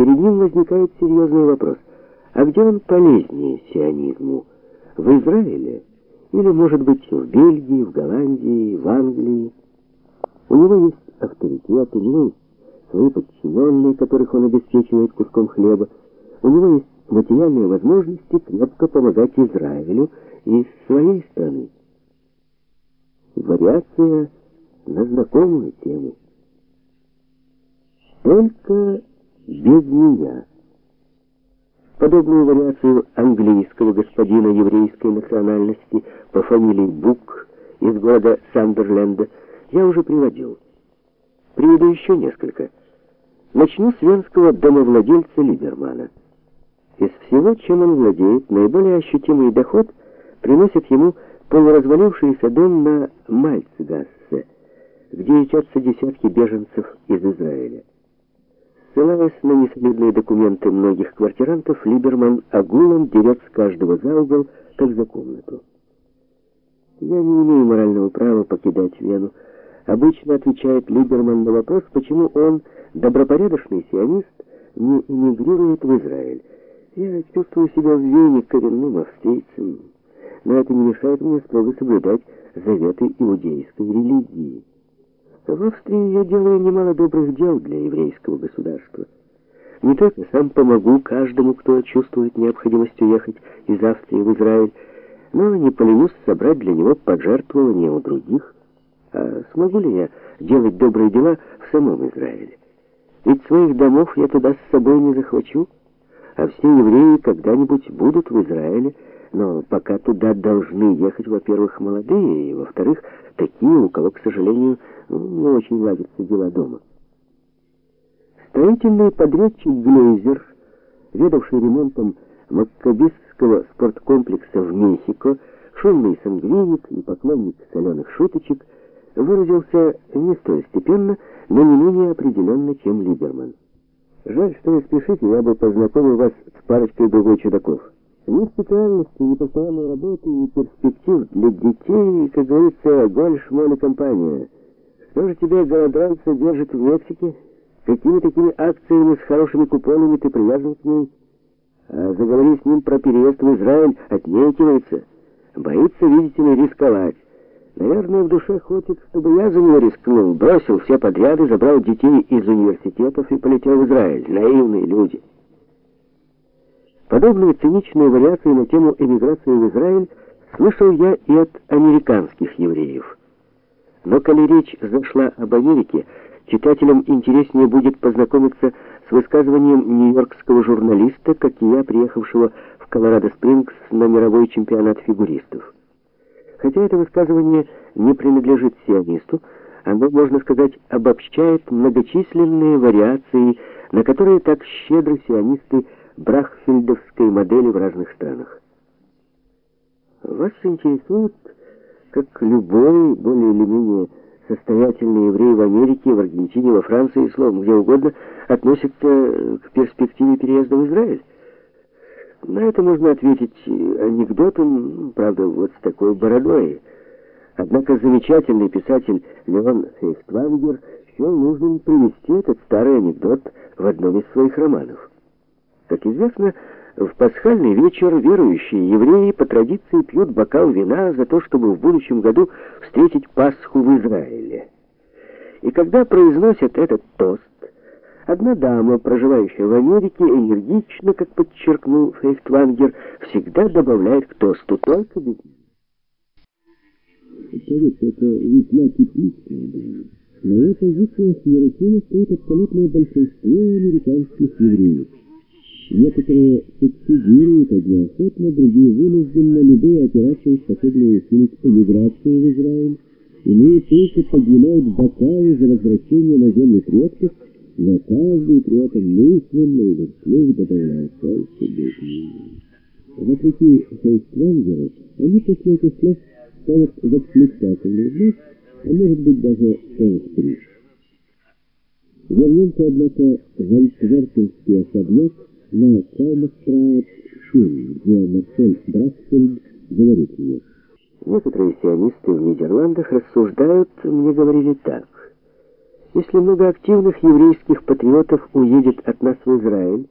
перед ним возникает серьезный вопрос. А где он полезнее сионизму? В Израиле? Или, может быть, в Бельгии, в Голландии, в Англии? У него есть авторитет, у него есть свои подчиненные, которых он обеспечивает куском хлеба. У него есть материальные возможности крепко помогать Израилю и своей стороны. Вариация на знакомую тему. Только без меня. Подобную вариацию английского господина еврейской национальности по фамилии Бук из города Сандерленда я уже приводил. Приведу еще несколько. Начну с венского домовладельца Либермана. Из всего, чем он владеет, наиболее ощутимый доход приносит ему полуразвалившийся дом на Мальцгассе, где ютятся десятки беженцев из Израиля. Ссылаясь на несолидные документы многих квартирантов, Либерман огулом дерет с каждого за угол, как за комнату. Я не имею морального права покидать Вену. Обычно отвечает Либерман на вопрос, почему он, добропорядочный сионист, не эмигрирует в Израиль. Я чувствую себя в Вене коренным австрийцем, но это не мешает мне строго соблюдать заветы иудейской религии. В Австрии я делаю немало добрых дел для еврейского государства. Не только сам помогу каждому, кто чувствует необходимость уехать из Австрии в Израиль, но не поленюсь собрать для него пожертвования у других. А смогу ли я делать добрые дела в самом Израиле? Ведь своих домов я туда с собой не захвачу а все евреи когда-нибудь будут в Израиле, но пока туда должны ехать, во-первых, молодые, и, во-вторых, такие, у кого, к сожалению, не очень ладятся дела дома. Строительный подрядчик Глейзер, ведавший ремонтом Маккабистского спорткомплекса в Мехико, шумный сангвиник и поклонник соленых шуточек, выразился не столь степенно, но не менее определенно, чем Либерман. Жаль, что вы спешите, я бы познакомил вас с парочкой другой чудаков. Ни специальности, ни постоянной работы, ни перспектив для детей, как говорится, гольш компания. Что же тебе голодранца держит в Мексике? Какими такими акциями с хорошими купонами ты привязан к ней? А заговори с ним про переезд в Израиль, отнекивается. Боится, видите ли, рисковать. Наверное, в душе хочет, чтобы я за него рискнул, бросил все подряды, забрал детей из университетов и полетел в Израиль. Наивные люди. Подобные циничные вариации на тему эмиграции в Израиль слышал я и от американских евреев. Но коли речь зашла об Америке, читателям интереснее будет познакомиться с высказыванием нью-йоркского журналиста, как и я, приехавшего в Колорадо-Спрингс на мировой чемпионат фигуристов. Хотя это высказывание не принадлежит сионисту, оно, можно сказать, обобщает многочисленные вариации, на которые так щедро сионисты брахфельдовской модели в разных странах. Вас интересует, как любой более или менее состоятельный еврей в Америке, в Аргентине, во Франции, словом, где угодно, относится к перспективе переезда в Израиль? На это можно ответить анекдотом, правда, вот с такой бородой. Однако замечательный писатель Леон Фейхтвангер счел нужным привести этот старый анекдот в одном из своих романов. Как известно, в пасхальный вечер верующие евреи по традиции пьют бокал вина за то, чтобы в будущем году встретить Пасху в Израиле. И когда произносят этот тост, Одна дама, проживающая в Америке, энергично, как подчеркнул Фейхтвангер, всегда добавляет к тосту только без Кажется, это весьма типичная дама. Но эта позиция Хиросима стоит абсолютное большинство американских евреев. Некоторые субсидируют, одни охотно, другие вынуждены любые операции, способные усилить эмиграцию в Израиль, иные только поднимают бокалы за возвращение на землю предков, но каждый при этом мысленно или вслух добавляет только бедный. Вопреки Хейстрангеру, они после этих слов ставят восклицательный знак, а может быть даже целых три. Вернемся, однако, в альтвертинский особняк на Каймастрайт Шун, где Марсель Брасфельд говорит мне. Некоторые сионисты в Нидерландах рассуждают, мне говорили так. Если много активных еврейских патриотов уедет от нас в Израиль,